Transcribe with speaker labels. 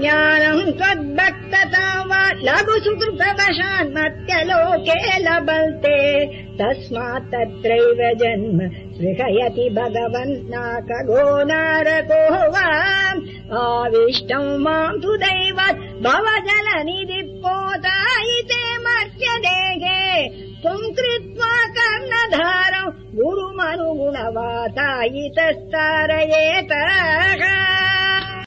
Speaker 1: ज्ञानम् त्वद्भक्तताम् वा लघु सुकृतवशान्मत्यलोके लभन्ते। तस्मात् तत्रैव जन्म सृहयति भगवन्नाकगो नारको वा। आविष्टौ माम् तु दैवत् भव जलनिधि पोतायिते मर्त्य देहे त्वम् कृत्वा कर्णधारौ गुरुमनुगुणवातायितस्तारयेत